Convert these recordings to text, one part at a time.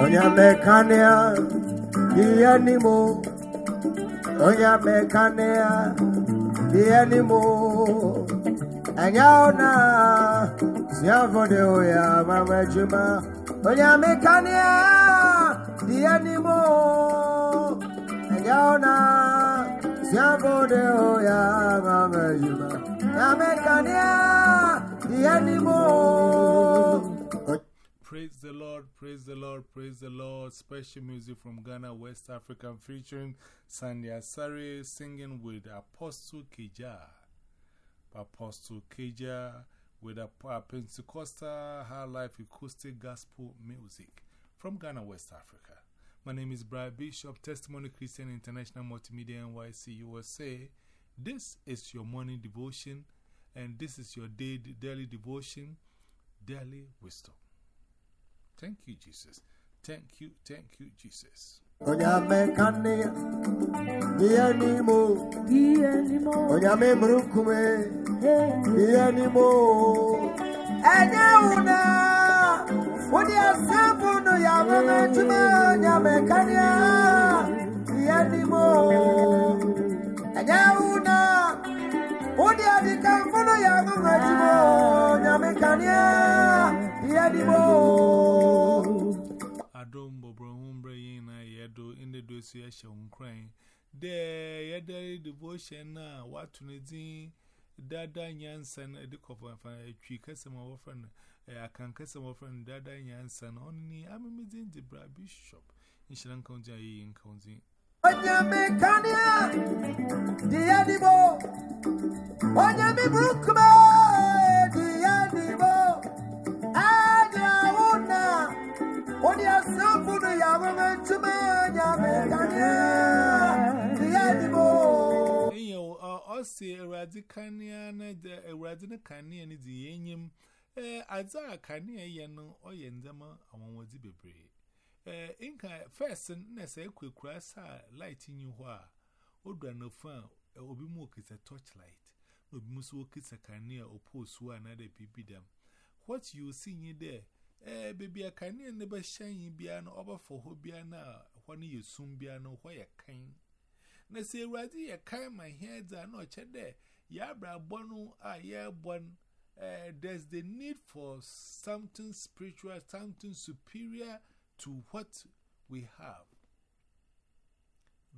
Onyamekania, the animal. Onyamekania, the animal. Anyaona, Siavode Oya, Mama Juma. Onyamekania, the animal. Anyaona, Siavode Oya, Mama Juma. Onyamekania, the animal. Praise the Lord, praise the Lord, praise the Lord. Special music from Ghana, West Africa, featuring Sandy Asari singing with Apostle Keja. Apostle Keja with a Pentecostal high life acoustic gospel music from Ghana, West Africa. My name is Brian Bishop, Testimony Christian International Multimedia NYC USA. This is your morning devotion, and this is your daily devotion, daily wisdom. Thank you, Jesus. Thank you, thank you, Jesus. Onyamekania, the animal. Onyame mrukume, the animal. Enyauna, Wodi asafu no yameme tuma Onyamekania, the animal. Enyauna, Wodi adikamfu no yameme tuma Onyamekania, the animal. Yedo in the dossier Shon crying. There, Yedari devotion now, what to Nadine, Dada Yansan, a dick of a tree, customer friend, a can customer friend, Dada Yansan, only I'm a meeting the Brad Bishop in Shan County in County. Onyamekania, the animal. Onyame brukme, the animal. ọ si ewurade kanea na ewurade ne kanea ne dị ya enyi m ee adze a kanea yɛ no ɔyɛ ndɛma anwanwadze bebree. Ee nka fɛs na sɛ ekura saa light nyi hɔ a odua n'ofu a obi mu okita torch light na obi mu nso okita kanea opoosu a na dɛ biribi dɛm. What you see nyi dɛ ee beebi a kanea ne bɛhyɛn yi bia no ɔbɛfɔ hɔ bia na hɔ no yɛ sum bia no hɔ yɛ kan. Na say, Raddy, a kind my heads are not there. Yabra bono, ah, yeah, bon. Uh, there's the need for something spiritual, something superior to what we have.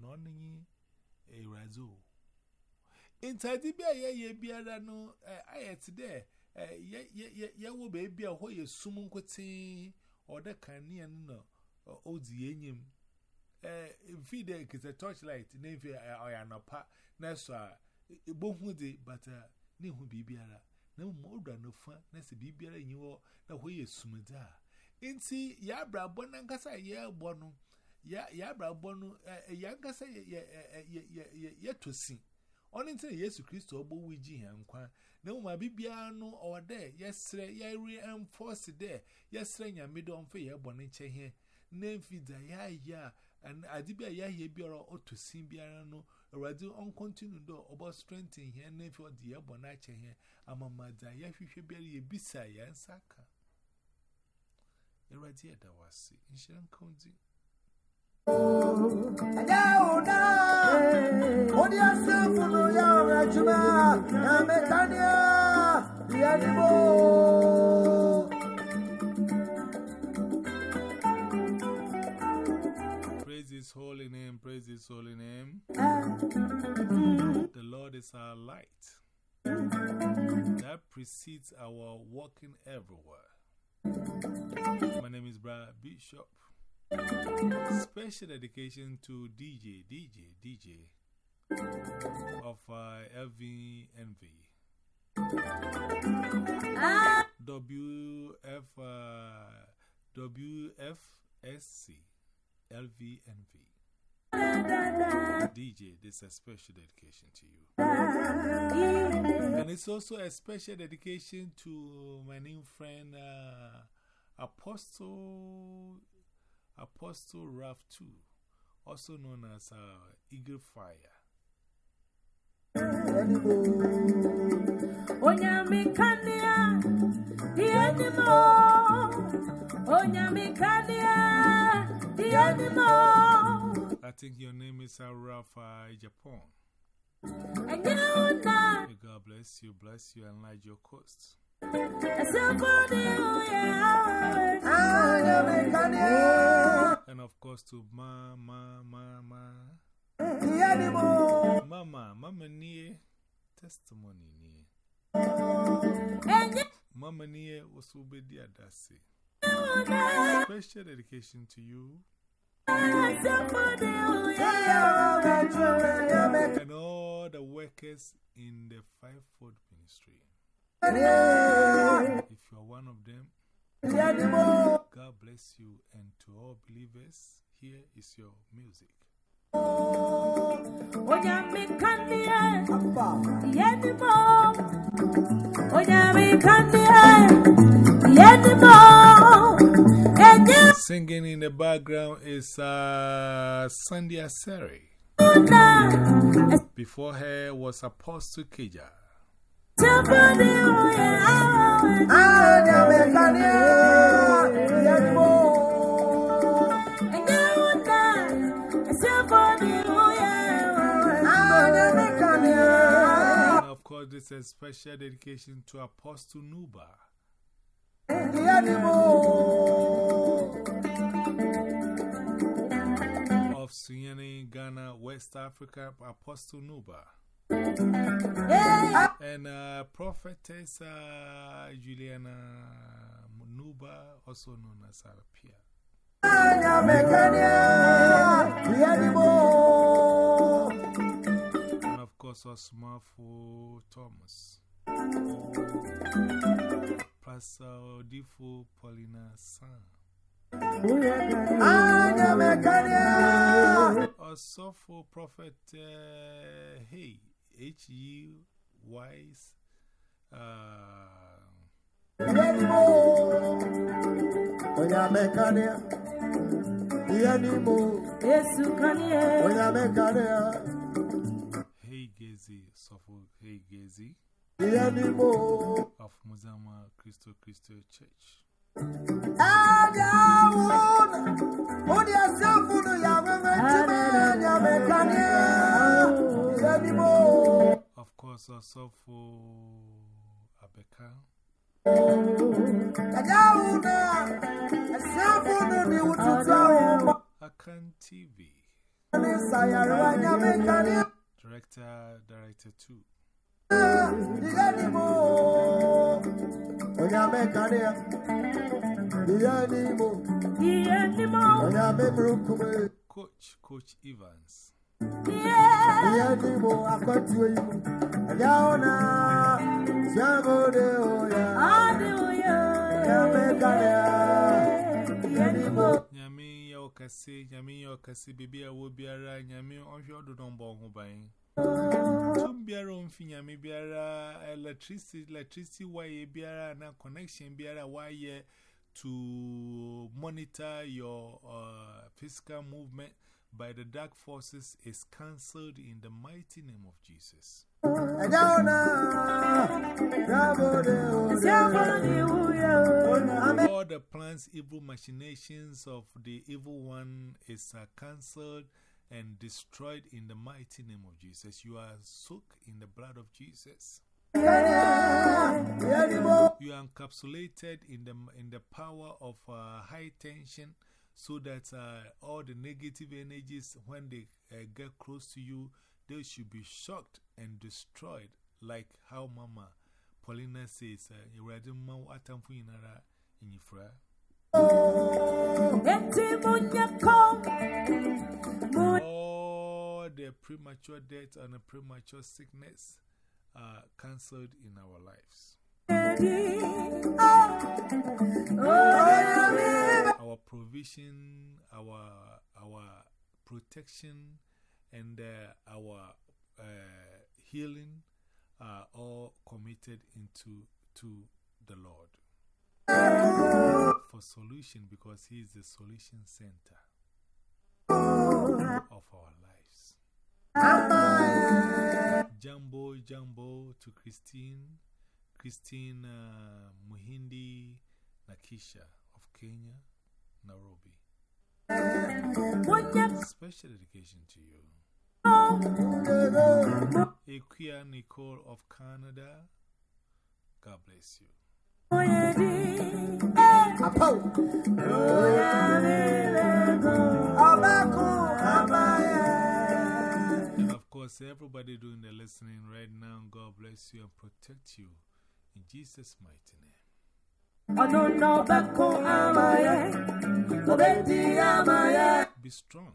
Noni a razo. In Tadibia, ye biara no, I at there. Ye will be a way summon quitting or the canian no, or enyim. Eh, feed there is a torchlight. Name eh, or an nessa bohudi but eh, uh new bibiara. No more than no fun nessa bibiara in you na who is sumida in see ya bra bonankasa ya bonu ya ya bra bonu ya nkasa ya ya ya to Christo obo wiji ya nkwa. Na uma bibia or there yesre ya reinforce there yesre nyamedo mfa ya bonu chehe n'emfidza ya ya and adibia ya ya biara otosin biara no. Awurade on continue do obo strengthen here n'efi odi ya bọ na che here amamadza ya hwehwe biara ya bisa ya nsaka awurade ya dawasi nhyiren kaunzi Ayahuda, odi asefu no ya rajuma, na metania, ya nimo. His holy name. The Lord is our light. That precedes our walking everywhere. My name is Brad Bishop. Special dedication to DJ, DJ, DJ of uh, LVNV. WF, uh, WFSC, LVNV. DJ, this is a special dedication to you. And it's also a special dedication to my new friend, uh, Apostle, Apostle Raf 2, also known as uh, Eagle Fire. Think your name is Rafa Japan. May God bless you, bless you, and enlarge your coast. And of course, to Ma, Ma, Ma, Ma. Mama, Mama, near testimony near. Mama, near was obedi adasi. Special dedication to you. And all the workers in the fivefold ministry. If you are one of them, God bless you. And to all believers, here is your music. Onyame kandia, yenimo. Onyame Singing in the background is uh, Sandy Aseri. Before her was Apostle. And of course, this is a special dedication to Apostle Nuba. Of Sunyani, Ghana, West Africa, Apostle Nuba. And uh, prophetess uh, Juliana Nuba, also known as Arapia. And of course, Osmafo Thomas. Pastor Odifo Paulina San. Osofo Prophet uh, Hey, H U Wise. Uh, Yesu kanie. hey Gezi, Sofo Hey Gezi of Muzama Christo Christo Church. Of course, Osofo Abeka. Akan TV. Director, Director 2. Coach, Coach Evans. Dianimo, Akotuwe, Yaona, Shamode, Oya, Adoya, Onyamekaria, Dianimo. Nyami, Yokasi, Nyami, Yokasi, Bibia, Wobiara, Nyami, Onshodo, Dombo, Biara onfi nyami biara, electricity, electricity wire biara na connection biara wire to monitor your uh, physical movement by the dark forces is cancelled in the mighty name of Jesus. All the plans, evil machinations of the evil one is uh, cancelled and destroyed in the mighty name of Jesus. You are soaked in the blood of Jesus. You are encapsulated in the, in the power of uh, high tension so that uh, all the negative energies, when they uh, get close to you, they should be shocked and destroyed, like how Mama Paulina says, You ready, Ma? Atamfu inara in Yifra. All the premature death and premature sickness are cancelled in our lives. Our provision, our, our protection, and uh, our uh, healing are all committed into to the Lord for solution because He is the solution center of our lives. Jumbo, Jumbo to Christine, Christine uh, Muhindi Nakisha of Kenya, Nairobi. Special dedication to you. Equia Nicole of Canada. God bless you. Course, everybody doing the listening right now, God bless you and protect you in Jesus' mighty name. Be strong,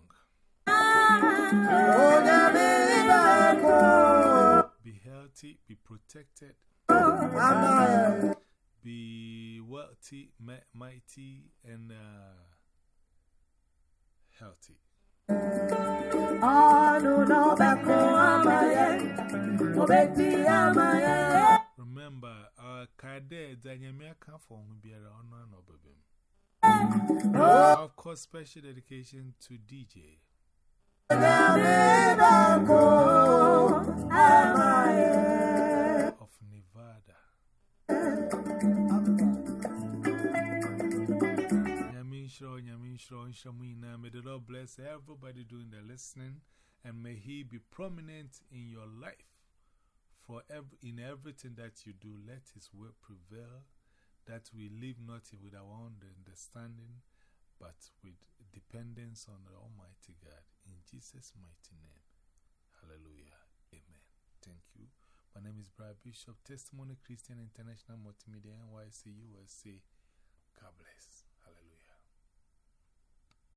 be healthy, be protected, be wealthy, mighty, and uh, healthy. Remember, our Kade, Danyamia can't form be around one of them. Of course, special dedication to DJ. Nyaminsho, Nshamina. May the Lord bless everybody doing the listening and may He be prominent in your life. For in everything that you do, let His word prevail, that we live not with our own understanding, but with dependence on the Almighty God. In Jesus' mighty name. Hallelujah. Amen. Thank you. My name is Brad Bishop, Testimony Christian International Multimedia NYC USA. God bless.